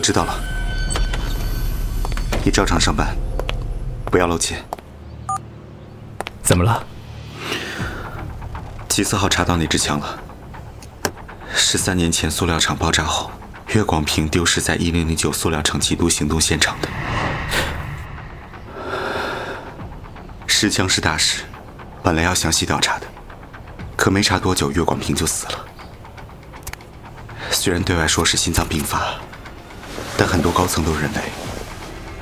知道了，你照常上班，不要露怯。怎么了？七四号查到那支枪了，是三年前塑料厂爆炸后，岳广平丢失在一零零九塑料厂缉毒行动现场的。持枪是大事，本来要详细调查的，可没查多久，岳广平就死了。虽然对外说是心脏病发，但很多高层都认为，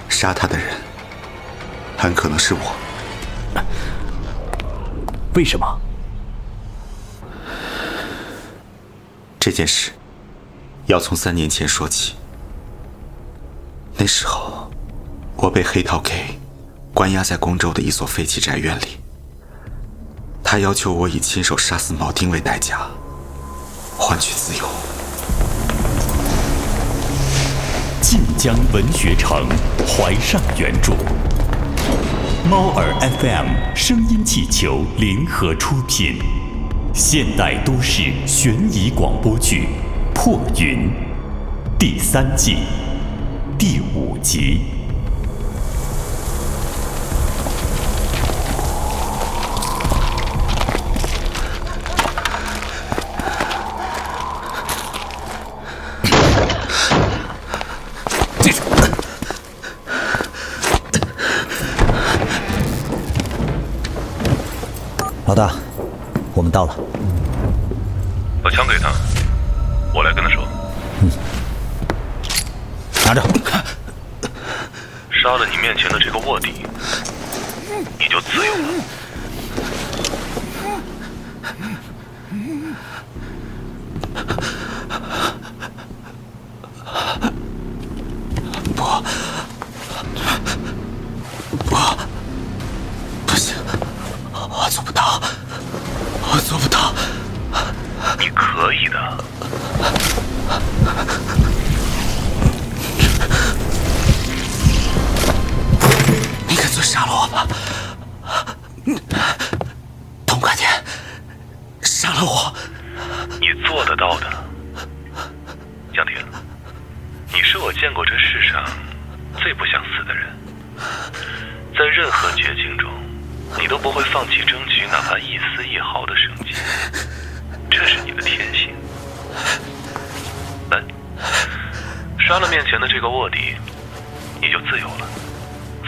杀他的人很可能是我。为什么？这件事要从三年前说起。那时候，我被黑桃 K 关押在光州的一所废弃宅院里。他要求我以亲手杀死铆钉为代价，换取自由。晋江文学城，怀上原著，猫耳 FM 声音气球联合出品，现代都市悬疑广播剧《破云》第三季第五集。到了。你干脆杀了我吧，痛快点，杀了我。你做得到的，江婷。你是我见过这世上最不想死的人，在任何绝境中，你都不会放弃争取哪怕一丝一毫的生机，这是你的天性。来，杀了面前的这个卧底，你就自由了，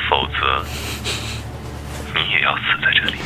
否则你也要死在这里。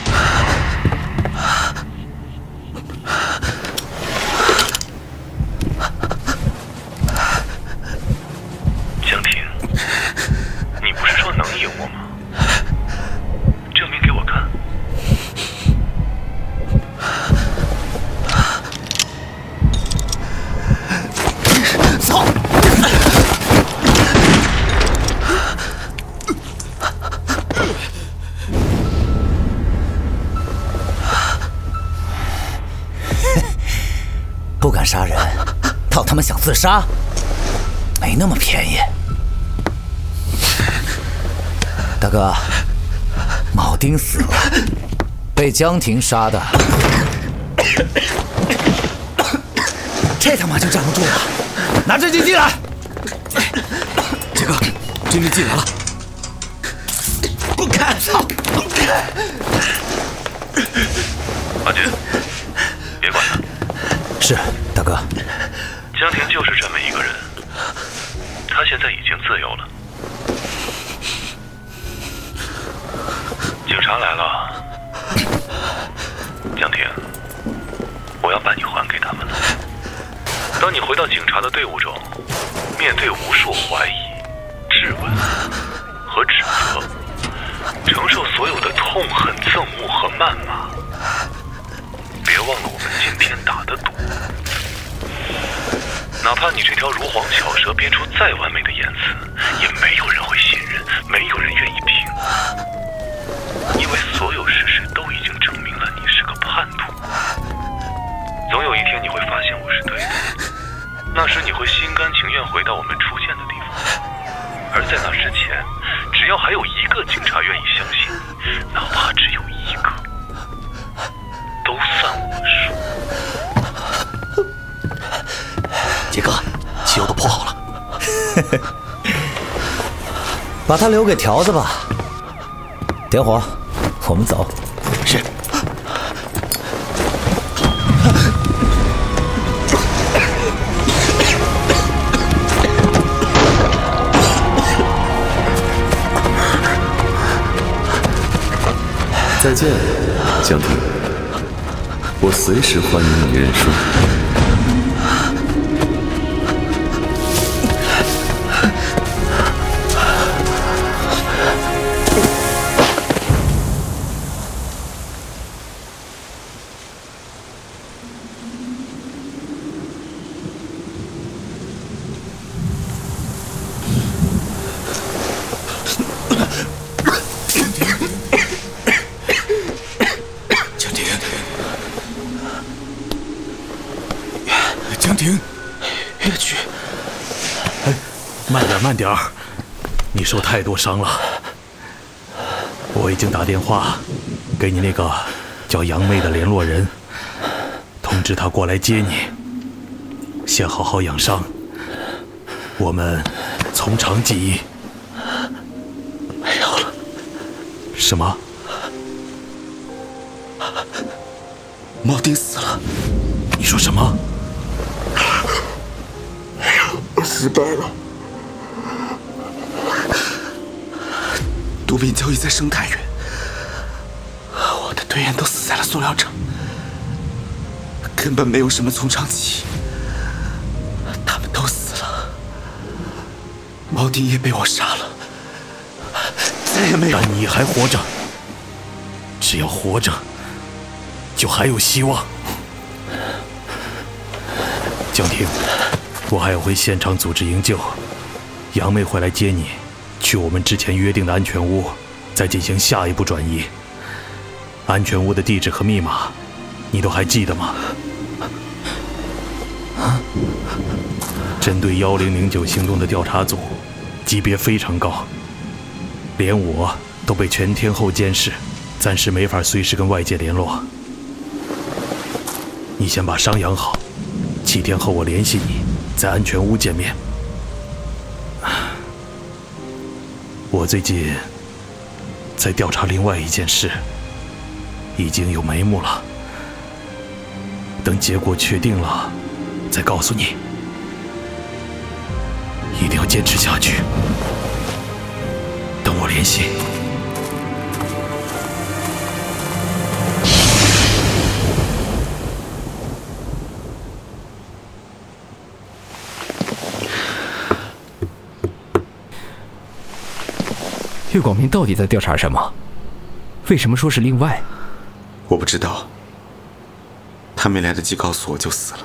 他们想自杀，没那么便宜。大哥，铆钉死了，被江婷杀的，这他妈就站不住了。拿侦察机来，杰哥，侦察机来了。滚开！操！马军，别管他。是大哥，江婷就是这么一个人，她现在已经自由了。警察来了，江婷，我要把你还给他们了。当你回到警察的队伍中，面对无数怀疑、质问和指责，承受所有的痛恨、憎恶和谩骂，别忘了我们今天打的赌。哪怕你这条如簧巧舌编出再完美的言辞，也没有人会信任，没有人愿意听，因为所有事实都已经证明了你是个叛徒。总有一天你会发现我是对的，那时你会心甘情愿回到我们出现的地方，而在那之前，只要还有一个警察愿意相信，哪怕只有一个，都算我输。杰哥，汽油都铺好了。把他留给条子吧。点火，我们走。是。再见，江婷。我随时欢迎你认输。点儿，你受太多伤了。我已经打电话给你那个叫杨妹的联络人，通知他过来接你。先好好养伤，我们从长计议。没有了。什么？猫丁死了？你说什么？哎呀我失败了。毒品交易在生态园，我的队员都死在了塑料厂，根本没有什么从长计议，他们都死了，毛丁也被我杀了，再也没有。但你还活着，只要活着，就还有希望。江婷，我还要回现场组织营救，杨梅会来接你。去我们之前约定的安全屋，再进行下一步转移。安全屋的地址和密码，你都还记得吗？针对幺零零九行动的调查组，级别非常高，连我都被全天候监视，暂时没法随时跟外界联络。你先把伤养好，七天后我联系你，在安全屋见面。我最近在调查另外一件事，已经有眉目了。等结果确定了，再告诉你。一定要坚持下去。等我联系。岳广明到底在调查什么？为什么说是另外？我不知道。他没来得及告诉我就死了。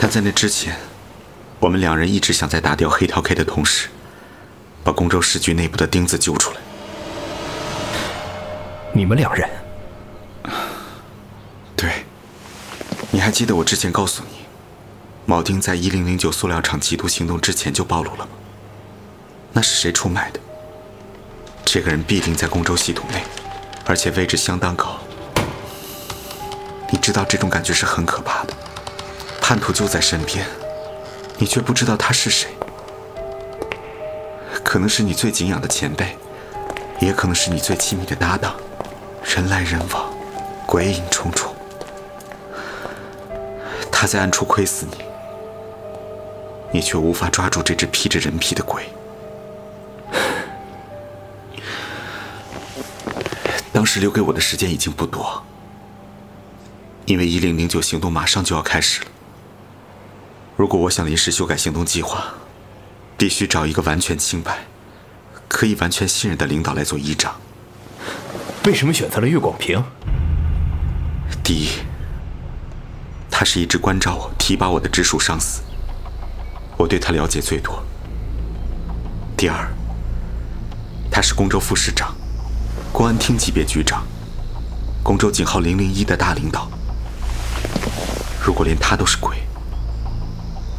但在那之前，我们两人一直想在打掉黑桃 K 的同时，把公州市局内部的钉子揪出来。你们两人？对。你还记得我之前告诉你，铆钉在一零零九塑料厂缉毒行动之前就暴露了吗？那是谁出卖的？这个人必定在公州系统内，而且位置相当高。你知道这种感觉是很可怕的，叛徒就在身边，你却不知道他是谁。可能是你最敬仰的前辈，也可能是你最亲密的搭档。人来人往，鬼影重重。他在暗处窥视你，你却无法抓住这只披着人皮的鬼。时留给我的时间已经不多，因为一零零九行动马上就要开始了。如果我想临时修改行动计划，必须找一个完全清白、可以完全信任的领导来做依仗。为什么选择了岳广平？第一，他是一直关照我、提拔我的直属上司，我对他了解最多。第二，他是公州副市长。公安厅级别局长，公州警号零零一的大领导。如果连他都是鬼，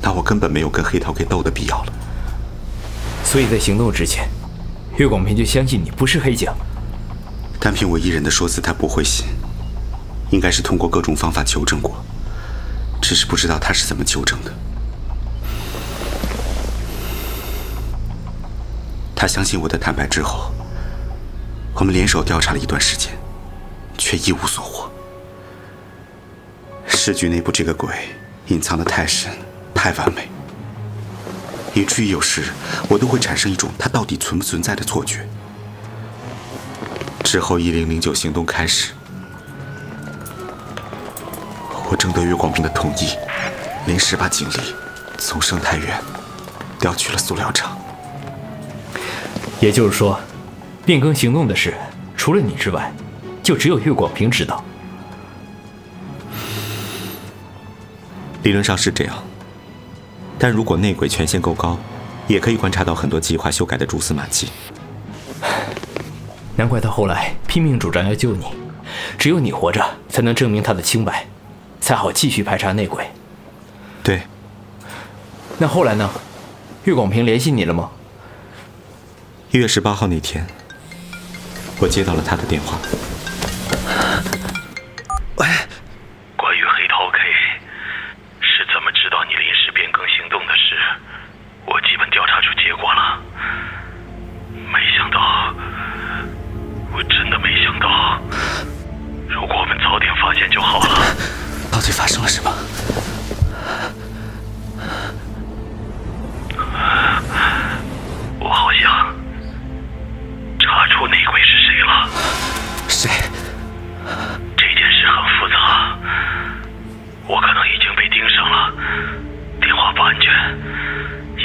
那我根本没有跟黑桃 K 斗的必要了。所以在行动之前，岳广平就相信你不是黑警。单凭我一人的说辞，他不会信。应该是通过各种方法求证过，只是不知道他是怎么求证的。他相信我的坦白之后，我们联手调查了一段时间，却一无所获。市局内部这个鬼隐藏的太深、太完美，以至于有时我都会产生一种他到底存不存在的错觉。之后，一零零九行动开始，我征得岳广平的同意，临时把警力从生态园调去了塑料厂。也就是说，变更行动的事，除了你之外，就只有岳广平知道。理论上是这样，但如果内鬼权限够高，也可以观察到很多计划修改的蛛丝马迹。难怪他后来拼命主张要救你，只有你活着才能证明他的清白，才好继续排查内鬼。对，那后来呢？岳广平联系你了吗？一月十八号那天，我接到了他的电话。喂，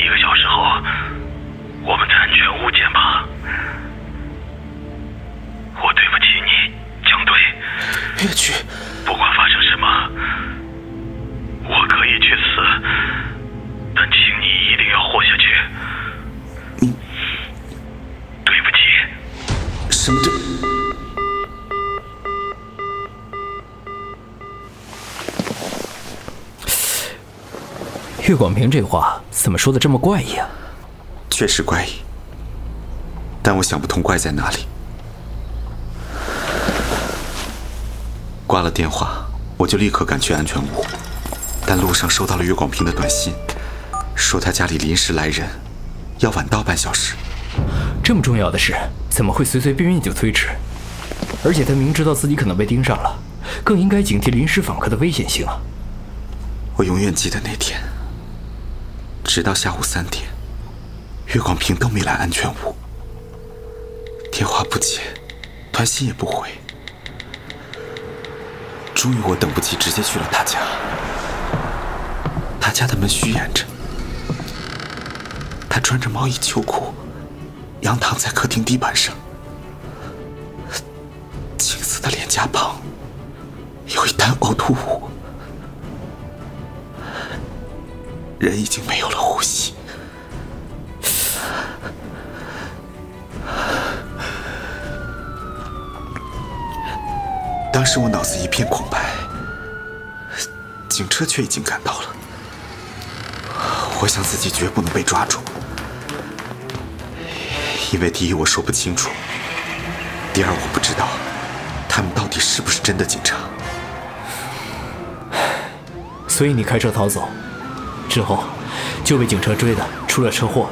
一个小时后我们在安全屋见吧。我对不起你，江队。别去！不管发生什么，我可以去死，但请你一定要活下去。你对不起。什么？这岳广平这话怎么说的这么怪异啊？确实怪异，但我想不通怪在哪里。挂了电话，我就立刻赶去安全屋，但路上收到了岳广平的短信，说他家里临时来人，要晚到半小时。这么重要的事，怎么会随随便便就推迟？而且他明知道自己可能被盯上了，更应该警惕临时访客的危险性啊！我永远记得那天，直到下午三点，岳广平都没来安全屋，电话不接，短信也不回。终于，我等不及，直接去了他家。他家的门虚掩着，他穿着毛衣秋裤，仰躺在客厅地板上，青色的脸颊旁有一滩呕吐物，人已经没有了呼吸。当时我脑子一片空白，警车却已经赶到了。我想自己绝不能被抓住，因为第一我说不清楚，第二我不知道他们到底是不是真的警察。所以你开车逃走，之后就被警车追的出了车祸。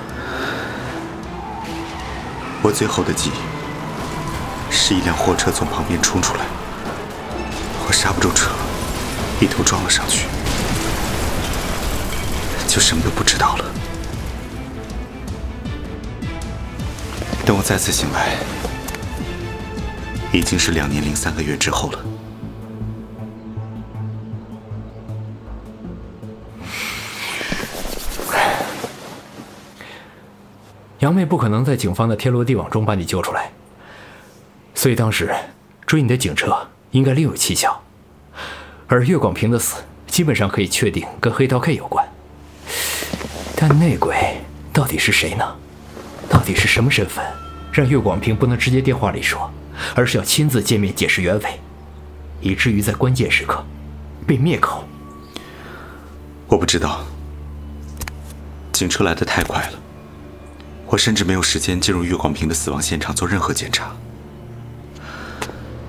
我最后的记忆是一辆货车从旁边冲出来，我刹不住车，一头撞了上去，就什么都不知道了。等我再次醒来，已经是两年零三个月之后了。杨妹不可能在警方的天罗地网中把你救出来，所以当时追你的警车应该另有蹊跷。而岳广平的死基本上可以确定跟黑桃 K 有关，但内鬼到底是谁呢？到底是什么身份，让岳广平不能直接电话里说，而是要亲自见面解释原委，以至于在关键时刻被灭口？我不知道，警车来的太快了。我甚至没有时间进入岳广平的死亡现场做任何检查，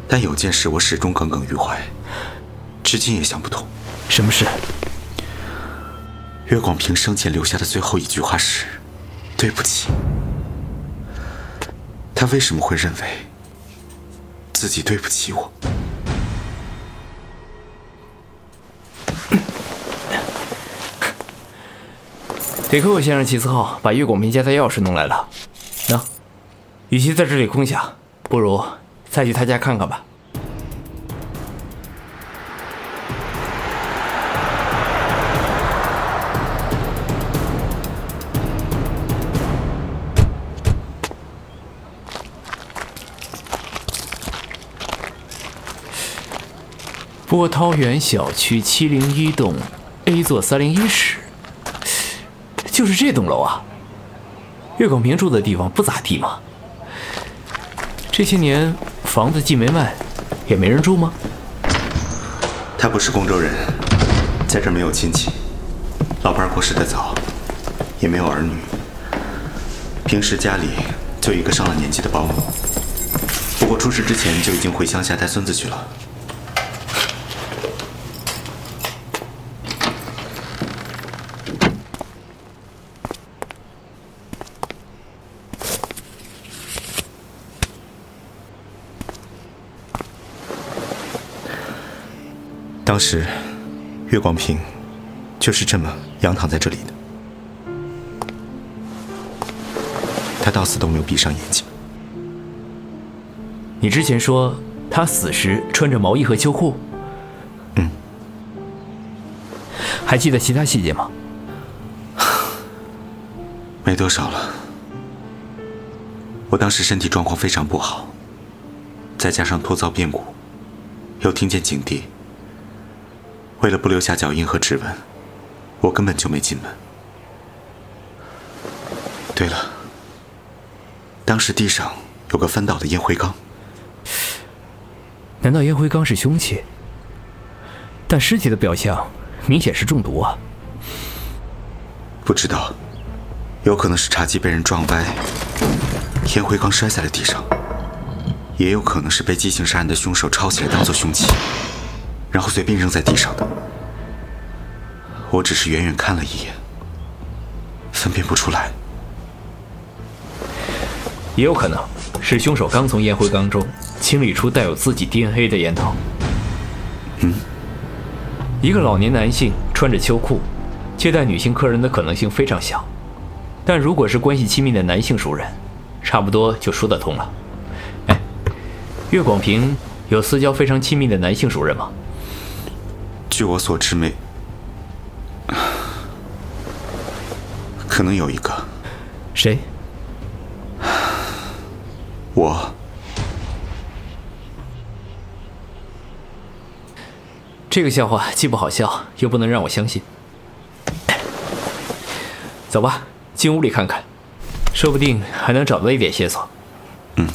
但有件事我始终耿耿于怀，至今也想不通。什么事？岳广平生前留下的最后一句话是：“对不起。”他为什么会认为自己对不起我？得亏我先生齐思浩把岳广平家的钥匙弄来了。那，与其在这里空想，不如再去他家看看吧。波涛园小区七零一栋 A 座三零一室，就是这栋楼啊。岳广平住的地方不咋地嘛。这些年房子既没卖，也没人住吗？他不是公州人，在这儿没有亲戚，老伴过世的早，也没有儿女。平时家里就一个上了年纪的保姆，不过出事之前就已经回乡下带孙子去了。时，岳光平就是这么仰躺在这里的。他到死都没有闭上眼睛。你之前说他死时穿着毛衣和秋裤，嗯，还记得其他细节吗？没多少了。我当时身体状况非常不好，再加上突遭变故，又听见警笛。为了不留下脚印和指纹，我根本就没进门。对了，当时地上有个翻倒的烟灰缸，难道烟灰缸是凶器？但尸体的表象明显是中毒啊！不知道，有可能是茶几被人撞歪，烟灰缸摔在了地上，也有可能是被激情杀人的凶手抄起来当做凶器。然后随便扔在地上的，我只是远远看了一眼，分辨不出来。也有可能是凶手刚从烟灰缸中清理出带有自己 DNA 的烟头。嗯，一个老年男性穿着秋裤接待女性客人的可能性非常小，但如果是关系亲密的男性熟人，差不多就说得通了。哎，岳广平有私交非常亲密的男性熟人吗？据我所知，没，可能有一个。谁？我。这个笑话既不好笑，又不能让我相信。走吧，进屋里看看，说不定还能找到一点线索。嗯。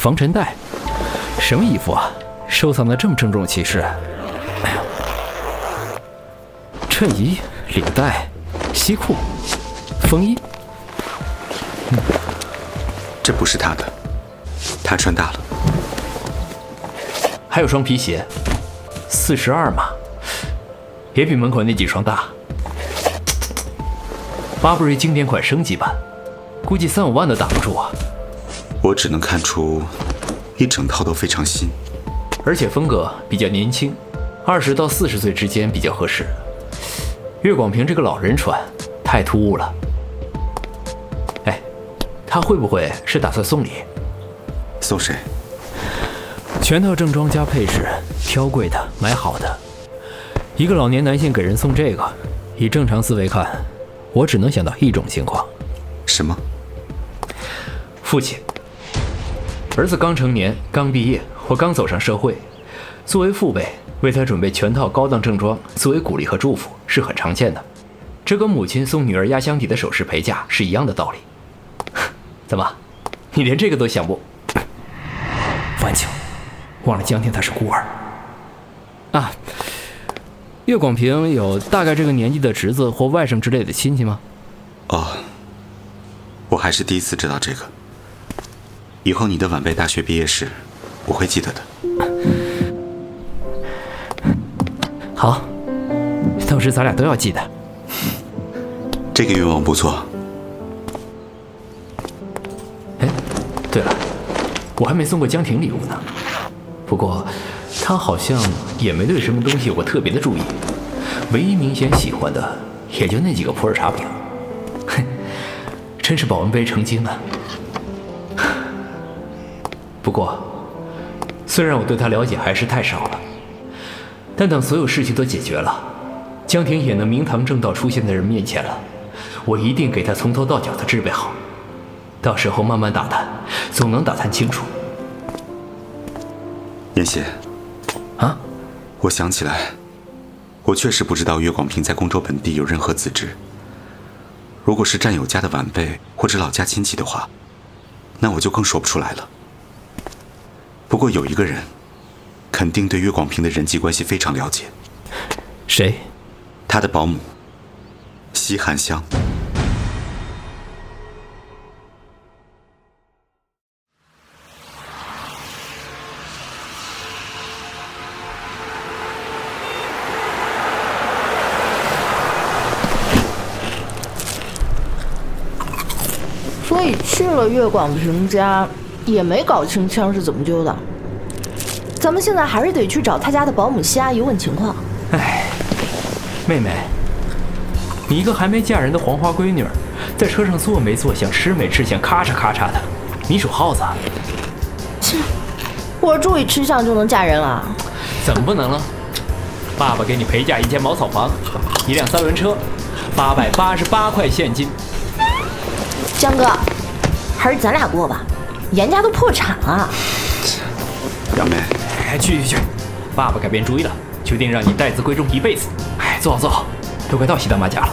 防尘袋，什么衣服啊？收藏的这么郑重其事。哎呀，衬衣、领带、西裤、风衣，嗯，这不是他的，他穿大了。还有双皮鞋，四十二码，也比门口那几双大。巴布瑞经典款升级版，估计三五万都打不住啊。我只能看出，一整套都非常新，而且风格比较年轻，二十到四十岁之间比较合适。岳广平这个老人穿，太突兀了。哎，他会不会是打算送礼？送谁？全套正装加配饰，挑贵的，买好的。一个老年男性给人送这个，以正常思维看，我只能想到一种情况。什么？父亲。儿子刚成年，刚毕业或刚走上社会，作为父辈为他准备全套高档正装，作为鼓励和祝福是很常见的。这跟母亲送女儿压箱底的首饰陪嫁是一样的道理。怎么，你连这个都想不？万青，忘了江天他是孤儿啊。岳广平有大概这个年纪的侄子或外甥之类的亲戚吗？哦，我还是第一次知道这个。以后你的晚辈大学毕业时，我会记得的。好，到时咱俩都要记得。这个愿望不错。哎，对了，我还没送过江婷礼物呢。不过，她好像也没对什么东西有过特别的注意，唯一明显喜欢的也就那几个普洱茶饼。哼，真是保温杯成精啊！不过，虽然我对他了解还是太少了，但等所有事情都解决了，江婷也能明堂正道出现在人面前了，我一定给她从头到脚的置备好，到时候慢慢打探，总能打探清楚。严邪，啊，我想起来，我确实不知道岳广平在宫州本地有任何子侄。如果是战友家的晚辈或者老家亲戚的话，那我就更说不出来了。不过有一个人，肯定对岳广平的人际关系非常了解。谁？他的保姆，西寒香。所以去了岳广平家，也没搞清枪是怎么丢的。咱们现在还是得去找他家的保姆西阿姨问情况。哎，妹妹，你一个还没嫁人的黄花闺女，在车上坐没坐相，吃没吃相，咔嚓咔嚓的，你属耗子？切，我注意吃相就能嫁人了？怎么不能了？爸爸给你陪嫁一间茅草房，一辆三轮车，八百八十八块现金。江哥，还是咱俩过吧，严家都破产了。杨梅，哎，去去去，爸爸改变主意了，决定让你待字闺中一辈子。哎，坐好坐好，都快到西大妈家了。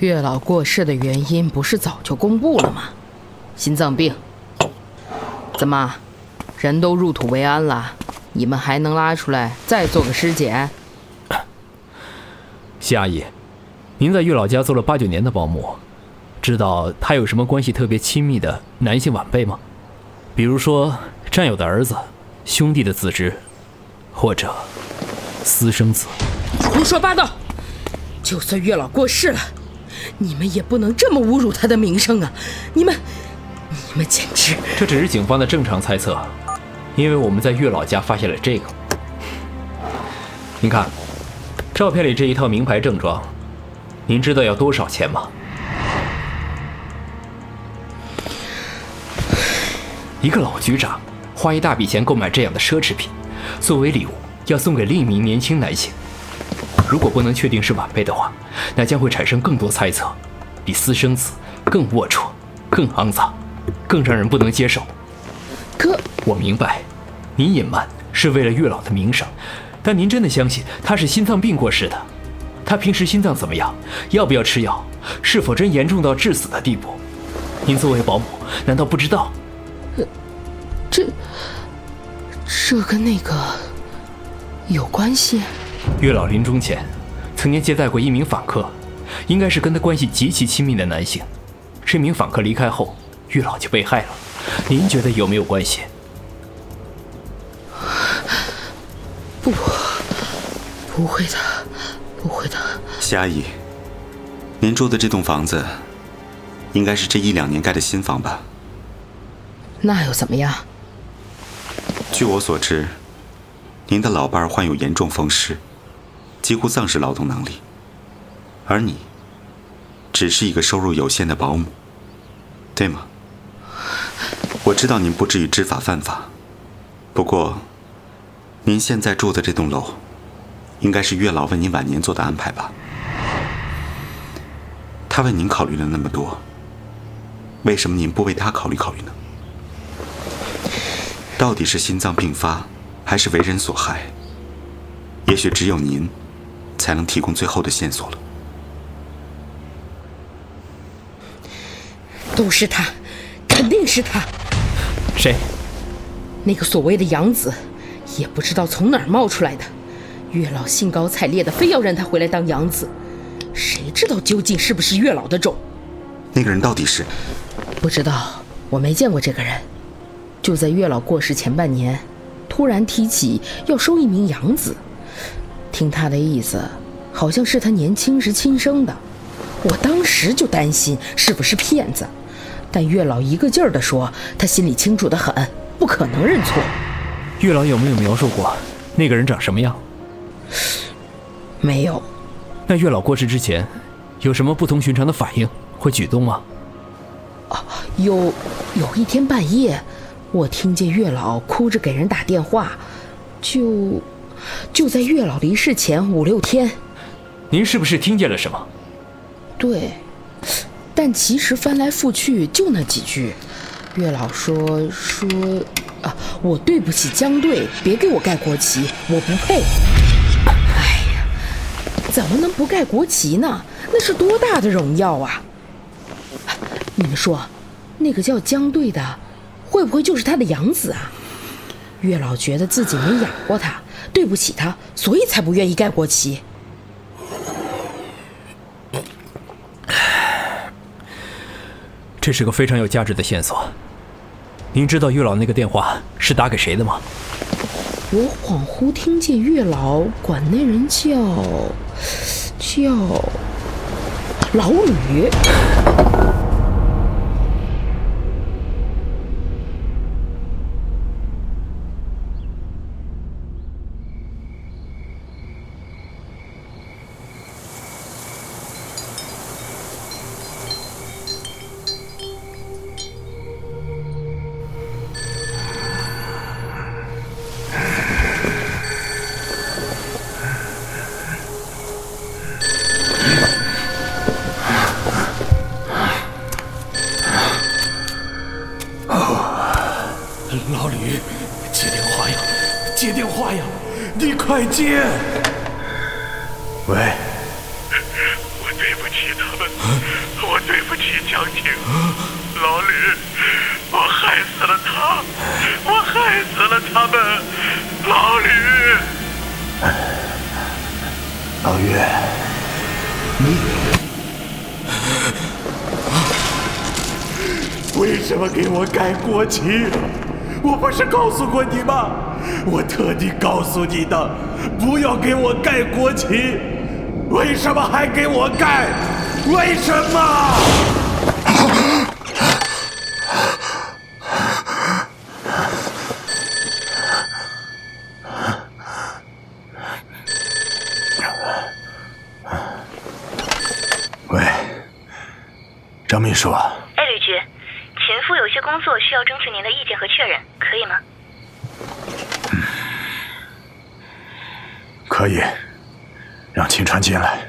月老过世的原因不是早就公布了吗？心脏病。怎么，人都入土为安了，你们还能拉出来再做个尸检？谢阿姨，您在月老家做了八九年的保姆，知道他有什么关系特别亲密的男性晚辈吗？比如说战友的儿子、兄弟的子侄，或者私生子？胡说八道！就算月老过世了。你们也不能这么侮辱他的名声啊！你们，你们简直……这只是警方的正常猜测，因为我们在月老家发现了这个。您看，照片里这一套名牌正装，您知道要多少钱吗？一个老局长花一大笔钱购买这样的奢侈品，作为礼物要送给另一名年轻男性。如果不能确定是晚辈的话，那将会产生更多猜测，比私生子更龌龊、更肮脏、更让人不能接受。可我明白，您隐瞒是为了月老的名声，但您真的相信他是心脏病过世的？他平时心脏怎么样？要不要吃药？是否真严重到致死的地步？您作为保姆，难道不知道？这这跟那个有关系？月老临终前，曾经接待过一名访客，应该是跟他关系极其亲密的男性。这名访客离开后，月老就被害了。您觉得有没有关系？不，不会的，不会的。夏阿姨，您住的这栋房子，应该是这一两年盖的新房吧？那又怎么样？据我所知，您的老伴患有严重风湿。几乎丧失劳动能力，而你只是一个收入有限的保姆，对吗？我知道您不至于知法犯法，不过，您现在住的这栋楼，应该是月老为您晚年做的安排吧？他为您考虑了那么多，为什么您不为他考虑考虑呢？到底是心脏病发，还是为人所害？也许只有您，才能提供最后的线索了。都是他，肯定是他。谁？那个所谓的养子，也不知道从哪儿冒出来的。月老兴高采烈的，非要让他回来当养子。谁知道究竟是不是月老的种？那个人到底是？不知道，我没见过这个人。就在月老过世前半年，突然提起要收一名养子。听他的意思，好像是他年轻时亲生的。我当时就担心是不是骗子，但月老一个劲儿地说他心里清楚得很，不可能认错。月老有没有描述过那个人长什么样？没有。那月老过世之前，有什么不同寻常的反应或举动吗？啊，有，有一天半夜，我听见月老哭着给人打电话，就，就在月老离世前五六天。您是不是听见了什么？对，但其实翻来覆去就那几句。月老说说，啊，我对不起江队，别给我盖国旗，我不配。哎呀怎么能不盖国旗呢？那是多大的荣耀啊！你们说，那个叫江队的，会不会就是他的养子啊？月老觉得自己没养过他，对不起他，所以才不愿意盖国旗。这是个非常有价值的线索。您知道月老那个电话是打给谁的吗？我恍惚听见月老管那人叫叫老吕。江婷，老吕，我害死了他，我害死了他们，老吕。老岳，你为什么给我盖国旗？我不是告诉过你吗？我特地告诉你的，不要给我盖国旗。为什么还给我盖？为什么？秘书。哎，吕局，前夫有些工作需要征求您的意见和确认，可以吗？可以，让秦川进来。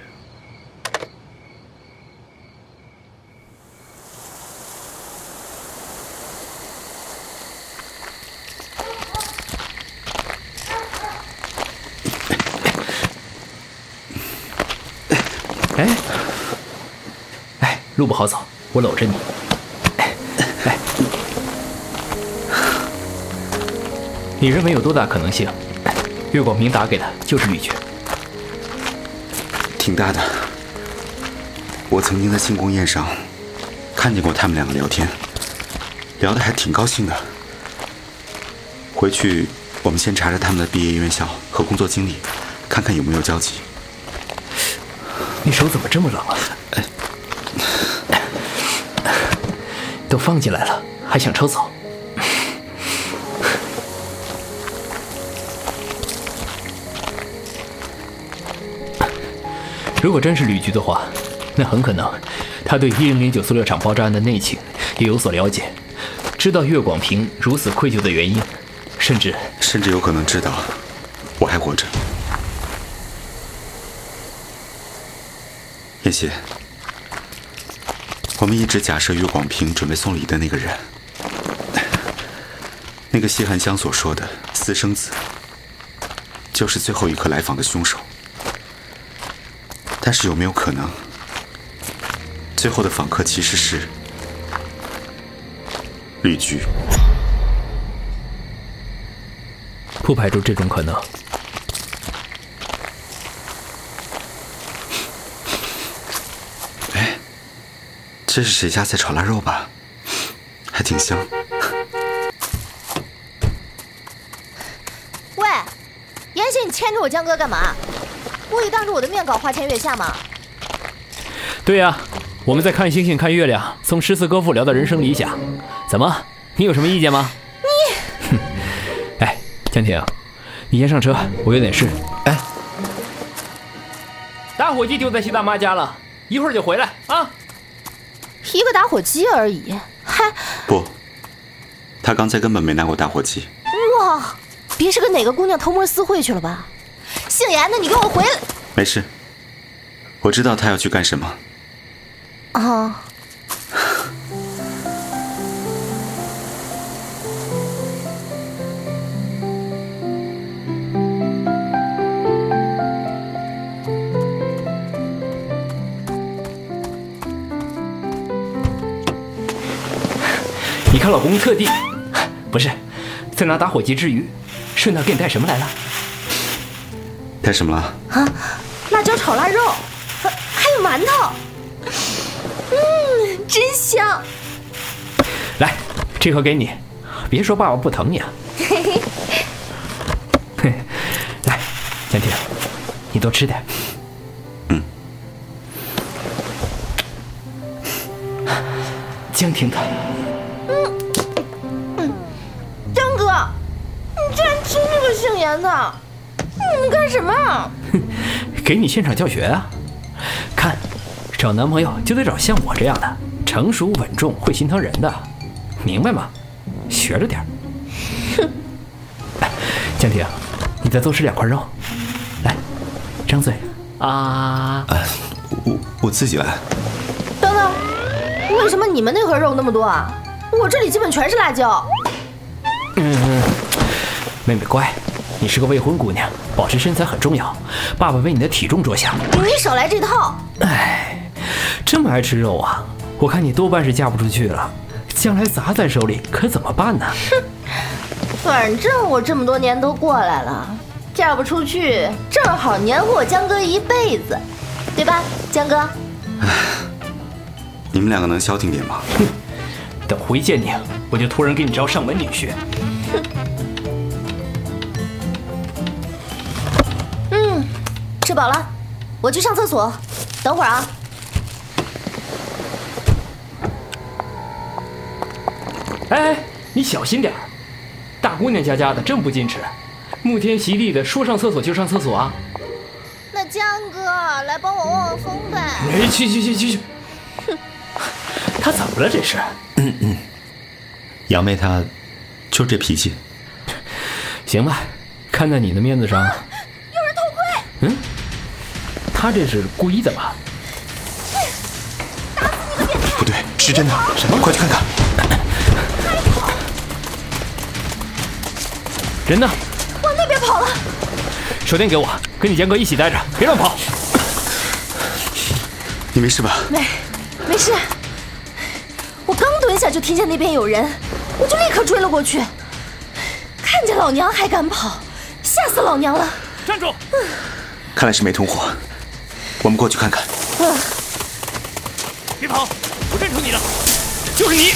哎，哎，路不好走，我搂着你。你认为有多大可能性？岳广明打给的就是吕局。挺大的。我曾经在庆功宴上看见过他们两个聊天，聊得还挺高兴的。回去我们先查查他们的毕业院校和工作经历，看看有没有交集。你手怎么这么冷啊？都放进来了，还想抽走？如果真是吕局的话，那很可能他对一零零九塑料厂爆炸案的内情也有所了解，知道岳广平如此愧疚的原因，甚至甚至有可能知道我还活着。叶谢，我们一直假设岳广平准备送礼的那个人，那个谢寒香所说的私生子，就是最后一刻来访的凶手。但是有没有可能，最后的访客其实是绿菊？不排除这种可能。这是谁家在炒腊肉吧？还挺香。喂，严行，你牵着我江哥干嘛？故意当着我的面搞花前月下吗？对呀、我们在看星星看月亮，从诗词歌赋聊到人生理想，怎么？你有什么意见吗？你，哼，哎，江婷，你先上车，我有点事。哎，打火机丢在西大妈家了，一会儿就回来啊。一个打火机而已，嗨不，他刚才根本没拿过打火机。哇，别是跟哪个姑娘偷摸私会去了吧？姓严的，你给我回来！没事，我知道他要去干什么。啊，看老公特地，不是，在拿打火机之余，顺道给你带什么来了？带什么了？啊，辣椒炒腊肉，还还有馒头，嗯，真香。来，这盒给你，别说爸爸不疼你啊。嘿嘿，嘿，来，江婷，你多吃点。嗯。江婷的，这个姓严的，你干什么？哼 给你现场教学啊！看，找男朋友就得找像我这样的，成熟稳重，会心疼人的，明白吗？学着点儿。哎江婷，你再多吃两块肉，来，张嘴啊！呃，我我自己来。等等，为什么你们那盒肉那么多啊？我这里基本全是辣椒。嗯，妹妹乖，你是个未婚姑娘，保持身材很重要。爸爸为你的体重着想。你少来这套。哎，这么爱吃肉啊？我看你多半是嫁不出去了，将来砸在手里可怎么办呢？哼反正我这么多年都过来了，嫁不出去，正好黏糊我江哥一辈子，对吧，江哥？你们两个能消停点吗？等回见你，我就托人给你招上门女婿。吃饱了，我去上厕所，等会儿啊。哎，你小心点儿，大姑娘家家的真不矜持，沐天席地的说上厕所就上厕所啊！那江哥来帮我望望风呗。哎，去去去去去！哼他怎么了这是？嗯嗯，杨妹她就这脾气。行吧，看在你的面子上，有人偷窥。嗯，他这是故意的吧？打死你个变态！不对，是真的。什么？快去看看。人呢？往那边跑了。手电给我，跟你江哥一起待着，别乱跑。你没事吧？没，没事。我刚蹲下就听见那边有人，我就立刻追了过去。看见老娘还敢跑，吓死老娘了！站住！看来是没同伙，我们过去看看。嗯，别跑，我认出你了，就是你。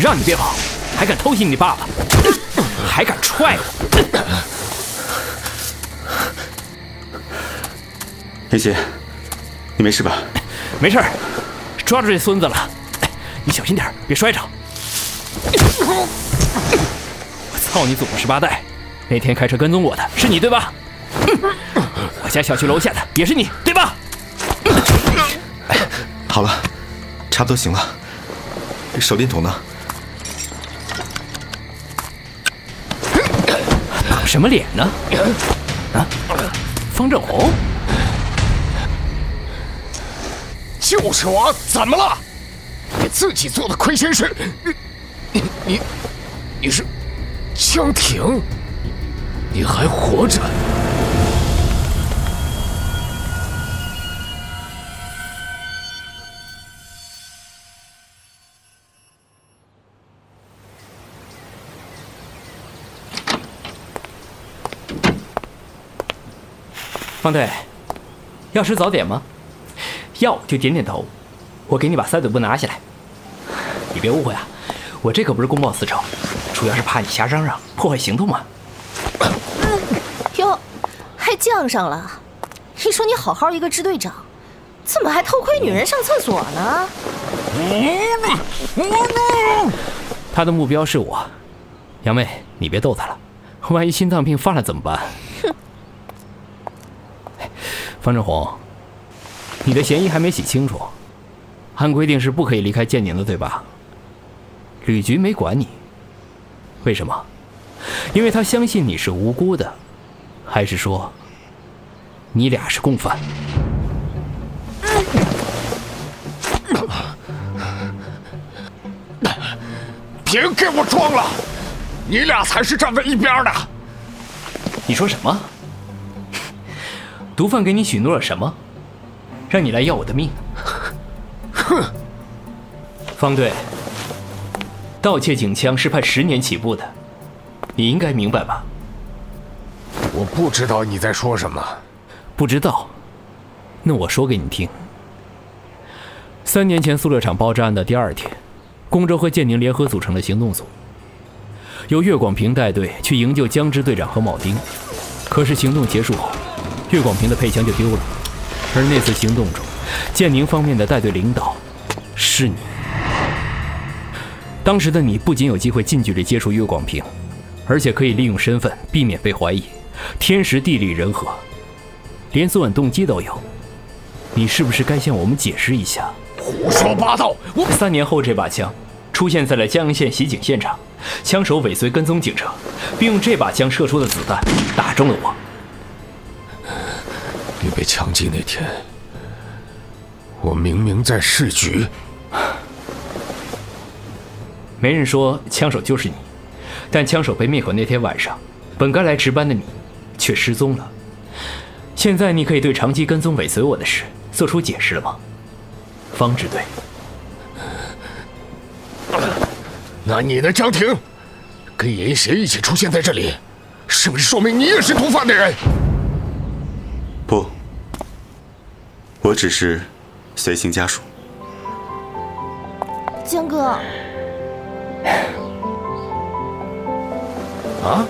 让你别跑，还敢偷袭你爸爸，还敢踹我！梅姐，你没事吧？没事儿，抓住这孙子了。哎你小心点，别摔着。操你祖宗十八代！那天开车跟踪我的是你对吧？我家小区楼下的也是你对吧？好了，差不多行了。手电筒呢？打什么脸呢？啊，方正红，就是我，怎么了？你自己做的亏心事，你你你是江婷，你还活着？方队，要吃早点吗？要就点点头，我给你把塞嘴布拿下来。你别误会啊，我这可不是公报私仇，主要是怕你瞎嚷嚷，破坏行动嘛。哟，还犟上了？你说你好好一个支队长，怎么还偷窥女人上厕所呢？他的目标是我，杨妹，你别逗他了，万一心脏病犯了怎么办？哼。方正红，你的嫌疑还没洗清楚，按规定是不可以离开建宁的，对吧？吕局没管你，为什么？因为他相信你是无辜的，还是说你俩是共犯？别给我装了，你俩才是站在一边的。你说什么？毒贩给你许诺了什么？让你来要我的命？哼！方队，盗窃警枪是判十年起步的，你应该明白吧？我不知道你在说什么。不知道？那我说给你听。三年前塑料厂爆炸案的第二天，公州和建宁联合组成了行动组，由岳广平带队去营救江支队长和铆钉。可是行动结束后，岳广平的配枪就丢了，而那次行动中，建宁方面的带队领导是你。当时的你不仅有机会近距离接触岳广平，而且可以利用身份避免被怀疑，天时地利人和，连作案动机都有。你是不是该向我们解释一下？胡说八道！我三年后这把枪出现在了江阳县袭警现场，枪手尾随跟踪警车，并用这把枪射出的子弹打中了我。你被枪击那天，我明明在市局。没人说枪手就是你，但枪手被灭口那天晚上，本该来值班的你，却失踪了。现在你可以对长期跟踪尾随我的事做出解释了吗？方支队。那你的江婷，跟严邪一起出现在这里，是不是说明你也是毒贩的人？不，我只是随行家属。江哥。啊？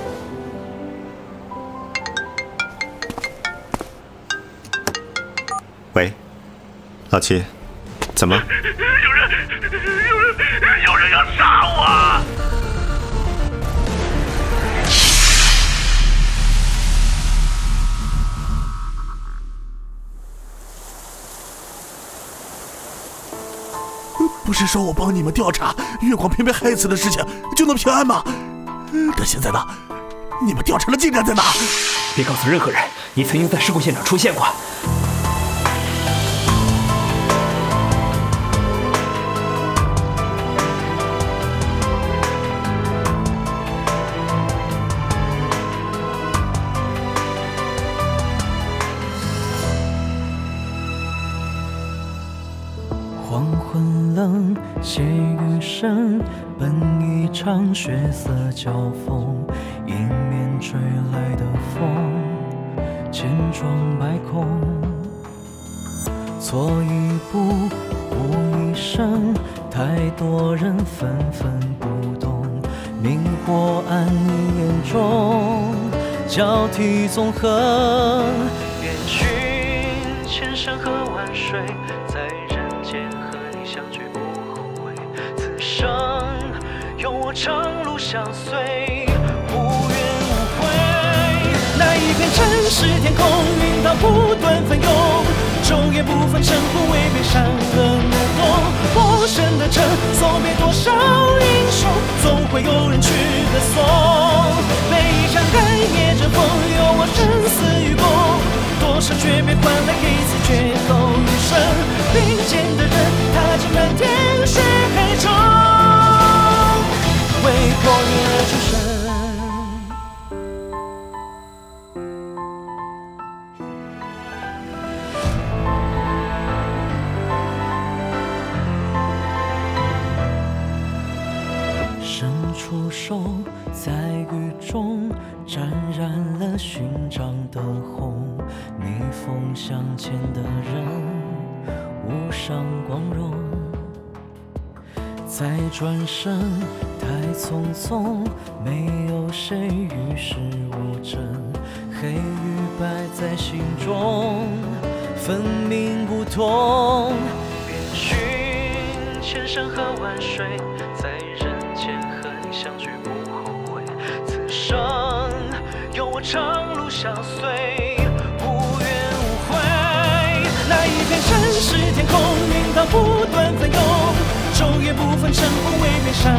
喂，老七，怎么？有人，有人，有人要杀我！不是说我帮你们调查月光平被害死的事情就能平安吗？但现在呢？你们调查的进展在哪？别告诉任何人，你曾经在事故现场出现过。场血色交锋。迎面吹来的风，千疮百孔。错一步，误一生，太多人纷纷不懂。明火暗你眼中，交替纵横。相随，无怨无悔。那一片城市天空，云涛不断翻涌，昼夜不分称呼，为悲伤和怒动。陌生的城，送别多少英雄，总会有人去歌颂。每一场盖灭着风，有我生死与共。多少诀别换来一次决斗余生，并肩的人，踏尽漫天雪。深伸出手在雨中沾染了勋章的红逆风向前的人无上光荣再转身太匆匆，没有谁与世无争。黑与白在心中，分明不同。遍寻千山和万水，在人间和你相聚不后悔。此生有我长路相随，无怨无悔。那一片城市天空，云涛不断翻涌，昼夜不分晨昏，未免山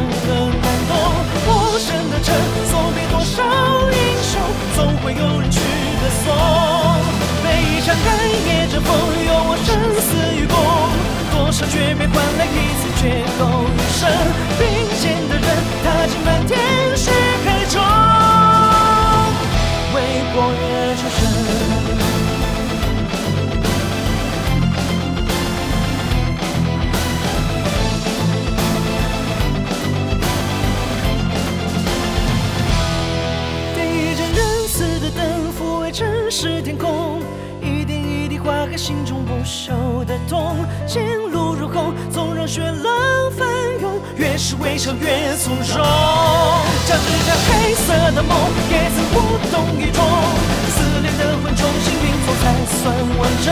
一次绝后余生，并肩的人踏进漫天血海中，为国月重生。点一盏仁慈的灯，抚慰城市天空。一点一滴划开心中不朽的痛。前路如虹，纵让血浪翻涌，越是微笑越从容。将只将黑色的梦，也曾无动于衷。撕裂的魂，重新拼凑才算完整。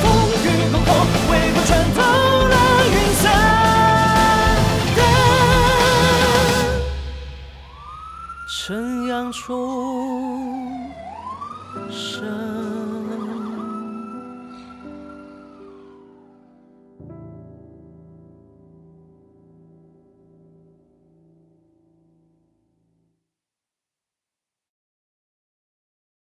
风雨过后，微光穿透了云层。灯。晨阳出。